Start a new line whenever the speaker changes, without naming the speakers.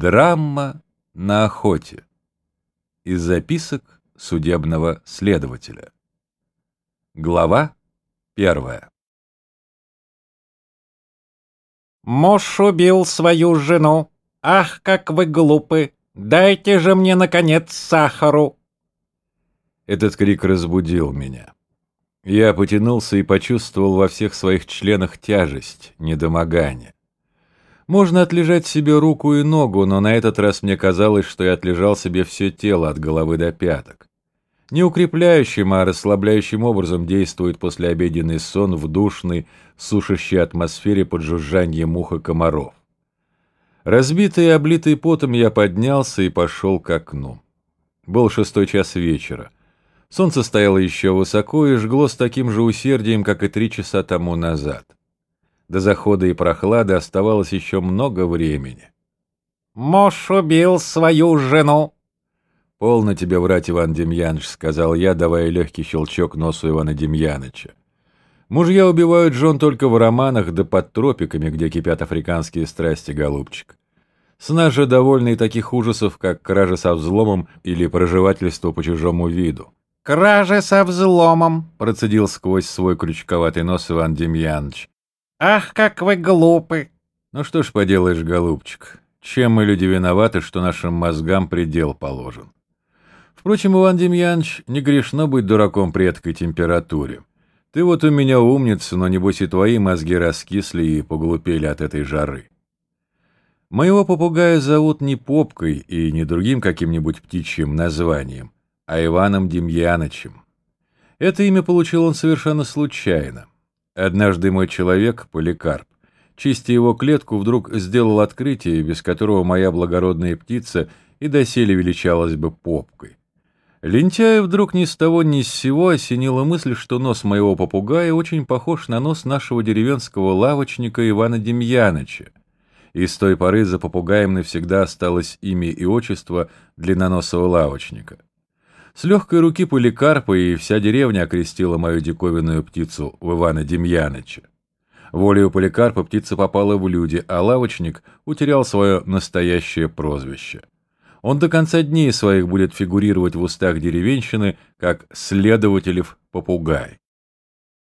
Драма на охоте. Из записок судебного следователя. Глава первая.
Муж убил свою жену. Ах, как вы глупы! Дайте же мне, наконец, сахару!»
Этот крик разбудил меня. Я потянулся и почувствовал во всех своих членах тяжесть, недомогание. Можно отлежать себе руку и ногу, но на этот раз мне казалось, что я отлежал себе все тело от головы до пяток. Не укрепляющим, а расслабляющим образом действует послеобеденный сон в душной, сушащей атмосфере под жужжанье мух и комаров. Разбитый и облитый потом я поднялся и пошел к окну. Был шестой час вечера. Солнце стояло еще высоко и жгло с таким же усердием, как и три часа тому назад. До захода и прохлады оставалось еще много времени.
«Муж убил свою жену!»
«Полно тебе врать, Иван Демьяныч», — сказал я, давая легкий щелчок носу Ивана Демьяныча. «Мужья убивают жен только в романах да под тропиками, где кипят африканские страсти, голубчик. С нас же довольны и таких ужасов, как кража со взломом или проживательство по чужому виду».
«Кража со взломом», —
процедил сквозь свой крючковатый нос Иван Демьяныч.
«Ах, как вы глупы!»
«Ну что ж поделаешь, голубчик, чем мы люди виноваты, что нашим мозгам предел положен?» Впрочем, Иван Демьянович, не грешно быть дураком при этой температуре. Ты вот у меня умница, но небось и твои мозги раскисли и поглупели от этой жары. Моего попугая зовут не Попкой и не другим каким-нибудь птичьим названием, а Иваном Демьянычем. Это имя получил он совершенно случайно. Однажды мой человек, Поликарп, чистя его клетку, вдруг сделал открытие, без которого моя благородная птица и доселе величалась бы попкой. Лентяя вдруг ни с того ни с сего осенила мысль, что нос моего попугая очень похож на нос нашего деревенского лавочника Ивана Демьяныча. И с той поры за попугаем навсегда осталось имя и отчество длинноносого лавочника. С легкой руки Поликарпа и вся деревня окрестила мою диковинную птицу в Ивана Демьяныча. Волею Поликарпа птица попала в люди, а лавочник утерял свое настоящее прозвище. Он до конца дней своих будет фигурировать в устах деревенщины как следователев попугай.